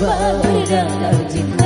berjanji